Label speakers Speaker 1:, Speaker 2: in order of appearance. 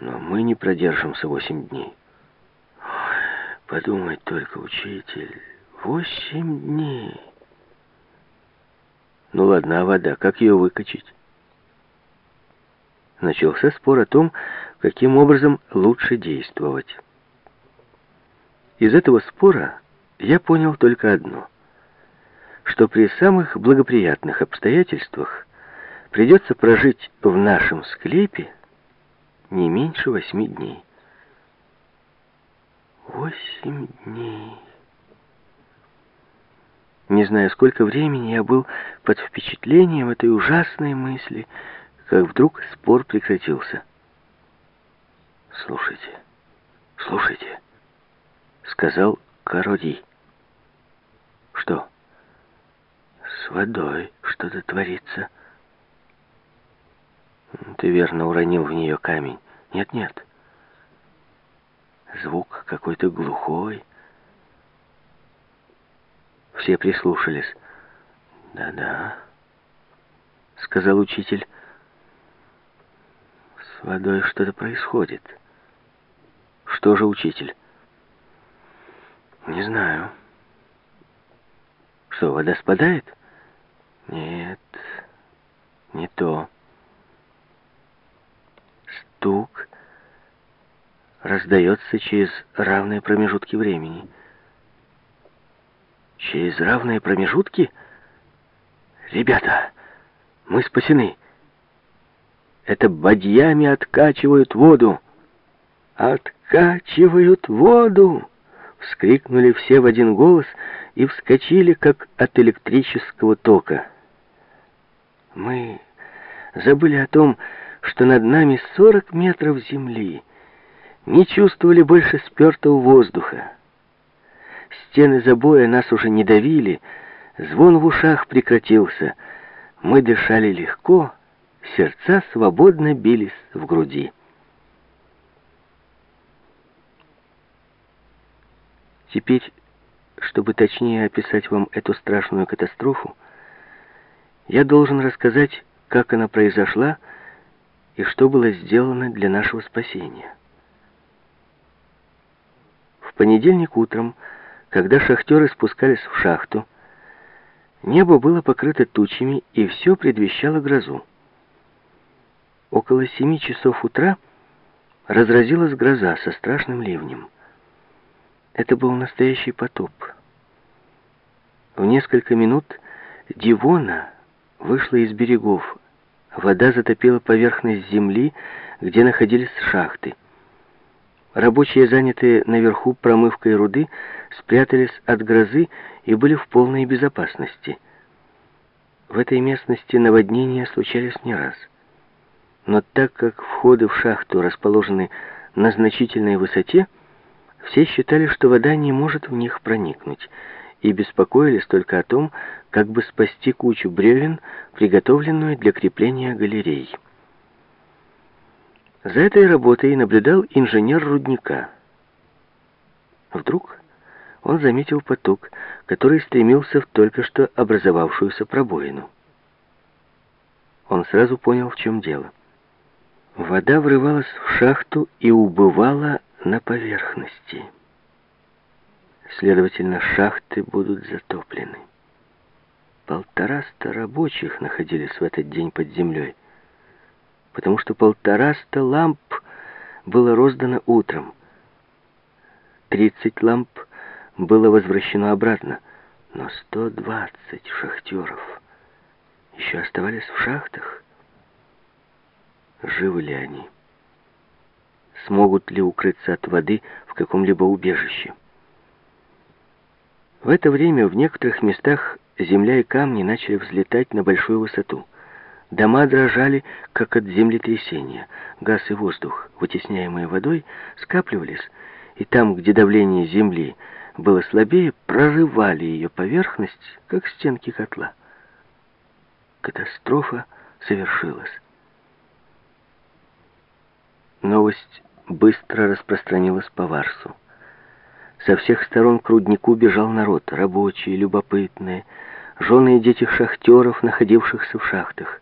Speaker 1: Но мы не продержимся восемь дней. Подумать только, учитель, восемь дней. Ну ладно, а вода, как ее выкачать? Начался спор о том, каким образом лучше действовать. Из этого спора я понял только одно, что при самых благоприятных обстоятельствах придется прожить в нашем склепе не меньше восьми дней. Восемь дней. Не знаю, сколько времени я был под впечатлением этой ужасной мысли, как вдруг спор прекратился. «Слушайте, слушайте», — сказал Кароди. «Что?» «С водой что-то творится». «Ты верно уронил в нее камень». «Нет-нет». Звук какой-то глухой. Все прислушались. «Да-да», — сказал учитель. «С водой что-то происходит». «Что же, учитель?» «Не знаю». «Что, вода спадает?» «Нет, не то». Стук раздается через равные промежутки времени. Через равные промежутки? Ребята, мы спасены. Это бадьями откачивают воду. Откачивают воду! Вскрикнули все в один голос и вскочили, как от электрического тока. Мы забыли о том, что над нами 40 метров земли, не чувствовали больше спертого воздуха. Стены забоя нас уже не давили, звон в ушах прекратился. Мы дышали легко, сердца свободно бились в груди. Теперь, чтобы точнее описать вам эту страшную катастрофу, я должен рассказать, как она произошла и что было сделано для нашего спасения. В понедельник утром, когда шахтеры спускались в шахту, небо было покрыто тучами, и все предвещало грозу. Около семи часов утра разразилась гроза со страшным ливнем. Это был настоящий потоп. В несколько минут Дивона вышла из берегов. Вода затопила поверхность земли, где находились шахты. Рабочие, занятые наверху промывкой руды, спрятались от грозы и были в полной безопасности. В этой местности наводнения случались не раз. Но так как входы в шахту расположены на значительной высоте, все считали, что вода не может в них проникнуть, и беспокоились только о том, как бы спасти кучу бревен, приготовленную для крепления галерей. За этой работой наблюдал инженер рудника. Вдруг он заметил поток, который стремился в только что образовавшуюся пробоину. Он сразу понял, в чем дело. Вода врывалась в шахту и убывала на поверхности. Следовательно, шахты будут затоплены. Полтораста рабочих находились в этот день под землей, потому что полтораста ламп было роздано утром. Тридцать ламп было возвращено обратно, но сто двадцать шахтеров еще оставались в шахтах. Живы ли они? смогут ли укрыться от воды в каком-либо убежище. В это время в некоторых местах земля и камни начали взлетать на большую высоту. Дома дрожали, как от землетрясения. Газ и воздух, вытесняемые водой, скапливались, и там, где давление земли было слабее, прорывали ее поверхность, как стенки котла. Катастрофа совершилась. Новость быстро распространилась по Варсу. Со всех сторон к руднику бежал народ, рабочие, любопытные, жены и дети шахтеров, находившихся в шахтах.